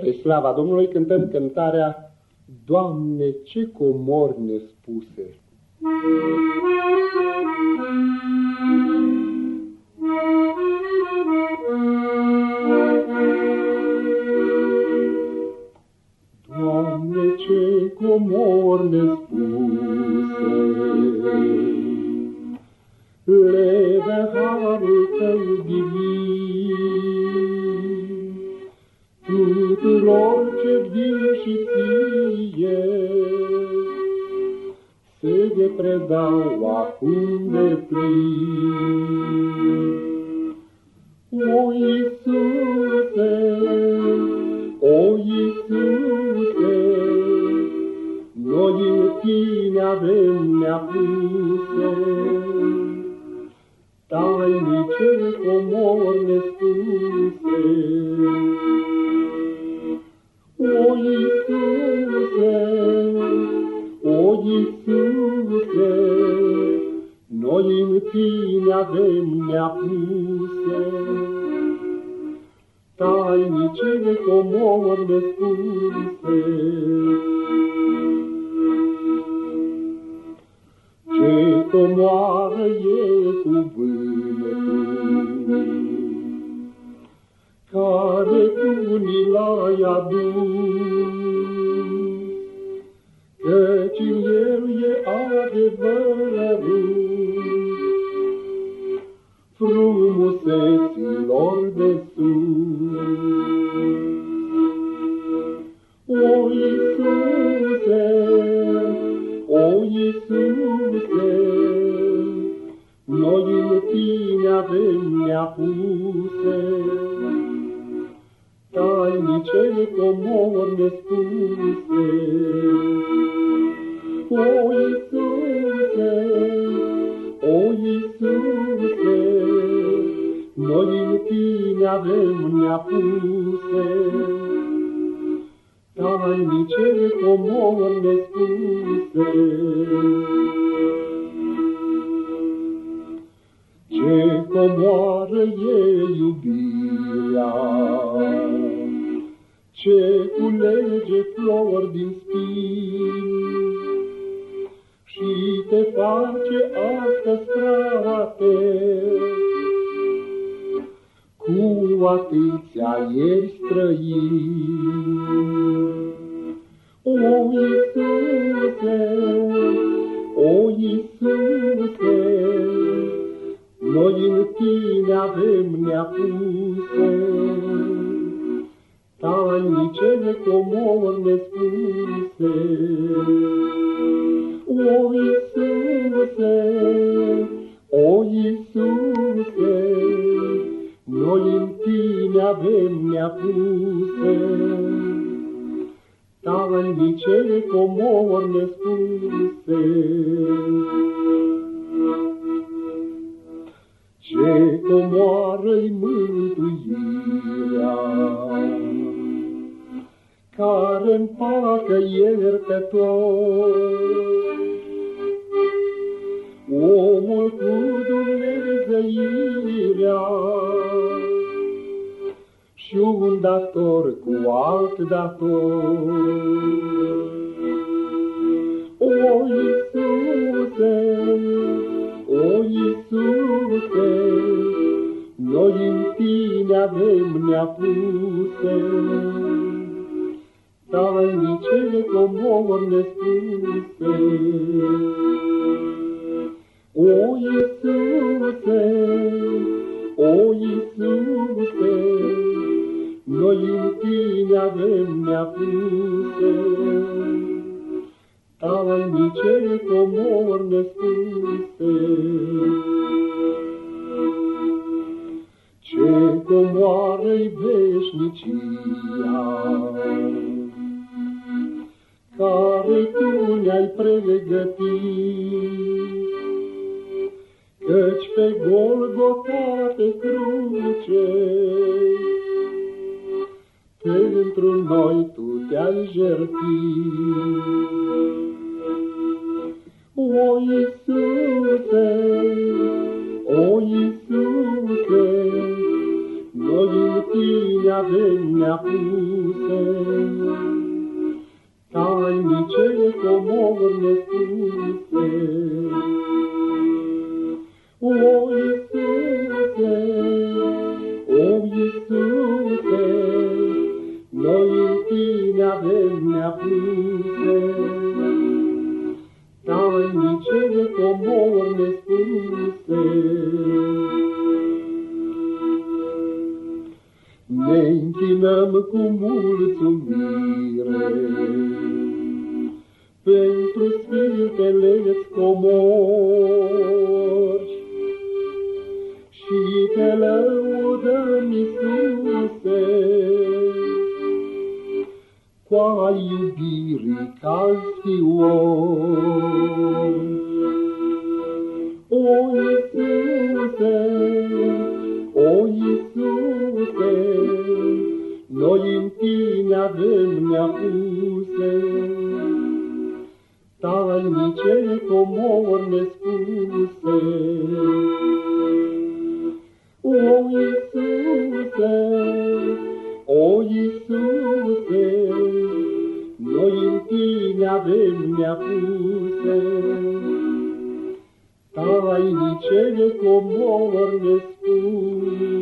Spre slava Domnului cântăm cântarea Doamne, ce comori nespuse! Doamne, ce comori nespuse! Leve harul Tău divin, predau acum de plin. O Iisuse, o Iisuse, noi în Tine avem neapuse, tainice comor nespuse. Avem neapuse, tainice de comor nespuse. Ce comoară e cuvântul, care tu ni l-ai adus, o Iisuse, noi în Tine avem neapuse, tainice comor nespuse. Tainice comor nespuse. Ce comoară e iubirea, ce culege flori din spin și te face astăzi, frate, cu atâția ieri străini. O Iisuse, o Iisuse, noi în Tine avem neapuse, tainice comor nespuse. Tainice comor nespuse. Ce comoară-i mântuirea, care împacă iertător. Omul cu Dumnezeirea și un dator cu alt dator. O Iisuse, o Iisuse, noi în Tine avem neapuse, tainice comor nespuse. Tainice comor nespuse. Ce comoară-i veșnicia, care Tu ne-ai pregătit, Căci pe Golgota pe cruce, pentru noi Tu te-ai jertit. Iisuse, o Iisuse, noi în tine avem neapuse, tainice comori nespuse. O Iisuse, o Iisuse, noi în tine avem neapuse, tainice comori cu mulțumire. Pentru sfintele comori și te lăudăm, Iisuse, cu a iubirii ca O tainice comori nespuse.